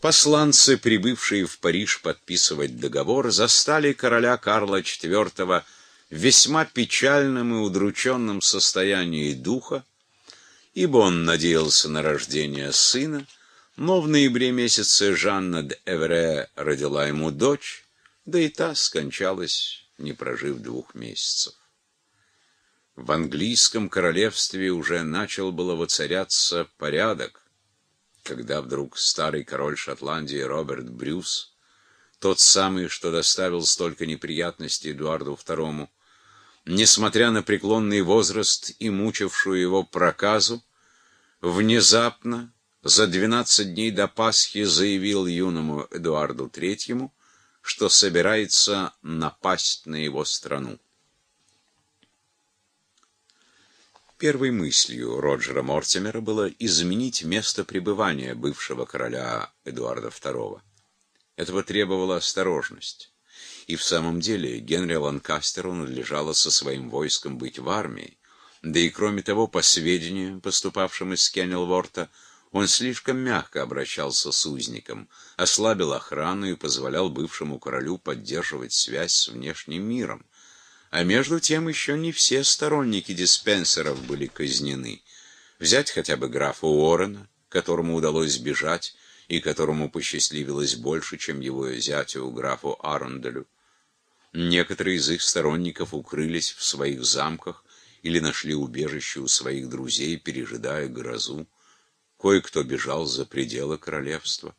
Посланцы, прибывшие в Париж подписывать договор, застали короля Карла IV в весьма печальном и удрученном состоянии духа, ибо он надеялся на рождение сына, но в ноябре месяце Жанна де Эвре родила ему дочь, да и та скончалась, не прожив двух месяцев. В английском королевстве уже начал было воцаряться порядок, когда вдруг старый король Шотландии Роберт Брюс, тот самый, что доставил столько неприятностей Эдуарду II, несмотря на преклонный возраст и мучившую его проказу, внезапно, за 12 дней до Пасхи, заявил юному Эдуарду III, что собирается напасть на его страну. Первой мыслью Роджера Мортимера было изменить место пребывания бывшего короля Эдуарда II. Этого требовала осторожность. И в самом деле Генри Ланкастеру надлежало со своим войском быть в армии. Да и кроме того, по сведениям, поступавшим из Кеннелворта, он слишком мягко обращался с узником, ослабил охрану и позволял бывшему королю поддерживать связь с внешним миром. А между тем еще не все сторонники диспенсеров были казнены. Взять хотя бы графа Уоррена, которому удалось сбежать и которому посчастливилось больше, чем его зятю графу Аронделю. Некоторые из их сторонников укрылись в своих замках или нашли убежище у своих друзей, пережидая грозу. Кое-кто бежал за пределы королевства.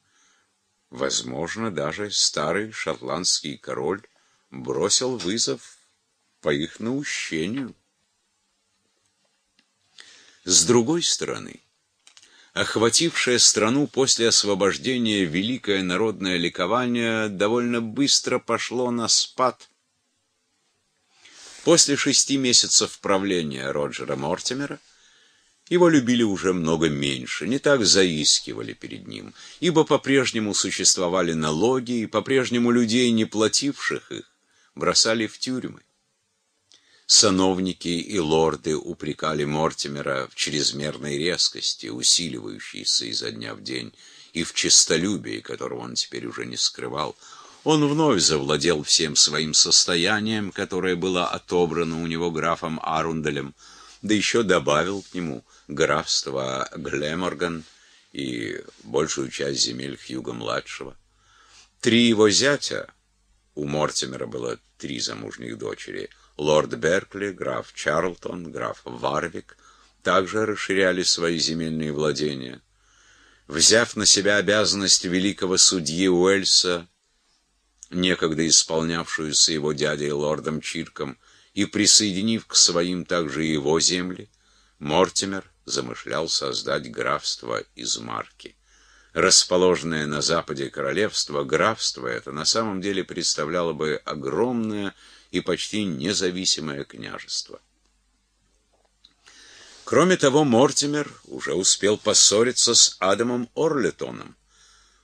Возможно, даже старый шотландский король бросил вызов по их наущению. С другой стороны, охватившее страну после освобождения великое народное ликование довольно быстро пошло на спад. После шести месяцев правления Роджера Мортимера его любили уже много меньше, не так заискивали перед ним, ибо по-прежнему существовали налоги, и по-прежнему людей, не плативших их, бросали в тюрьмы. Сановники и лорды упрекали Мортимера в чрезмерной резкости, усиливающейся изо дня в день, и в честолюбии, которого он теперь уже не скрывал. Он вновь завладел всем своим состоянием, которое было отобрано у него графом Арунделем, да еще добавил к нему графство Глеморган и большую часть земель Хьюга-младшего. Три его зятя, у Мортимера было три замужних дочери – Лорд Беркли, граф Чарлтон, граф Варвик также расширяли свои земельные владения. Взяв на себя обязанность великого судьи Уэльса, некогда исполнявшуюся его дядей лордом Чирком, и присоединив к своим также его земли, Мортимер замышлял создать графство из Марки. Расположенное на западе королевство, графство это на самом деле представляло бы огромное и почти независимое княжество. Кроме того, Мортимер уже успел поссориться с Адамом Орлетоном.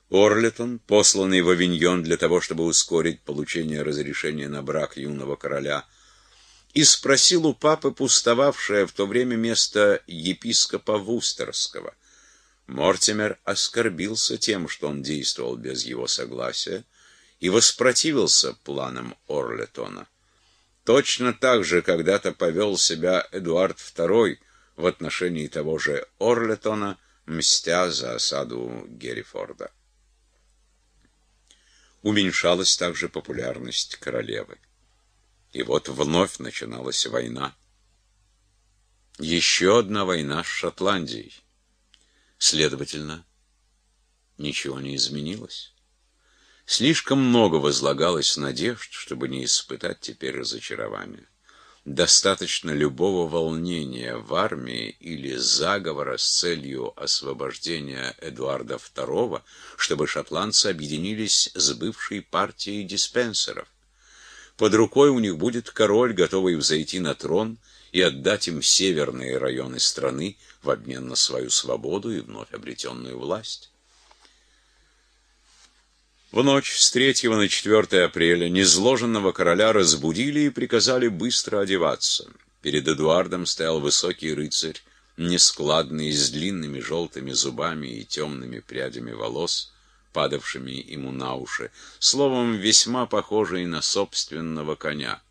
Орлетон, посланный в Авиньон для того, чтобы ускорить получение разрешения на брак юного короля, и спросил у папы пустовавшее в то время место епископа Вустерского. Мортимер оскорбился тем, что он действовал без его согласия, и воспротивился планам Орлетона. Точно так же когда-то повел себя Эдуард II в отношении того же Орлетона, мстя за осаду Геррифорда. Уменьшалась также популярность королевы. И вот вновь начиналась война. Еще одна война с Шотландией. Следовательно, ничего не изменилось. Слишком много возлагалось надежд, чтобы не испытать теперь разочарования. Достаточно любого волнения в армии или заговора с целью освобождения Эдуарда II, чтобы шотландцы объединились с бывшей партией диспенсеров. Под рукой у них будет король, готовый взойти на трон и отдать им северные районы страны в обмен на свою свободу и вновь обретенную власть. В ночь с 3 на 4 апреля незложенного короля разбудили и приказали быстро одеваться. Перед Эдуардом стоял высокий рыцарь, нескладный, с длинными желтыми зубами и темными прядями волос, падавшими ему на уши, словом, весьма похожий на собственного коня.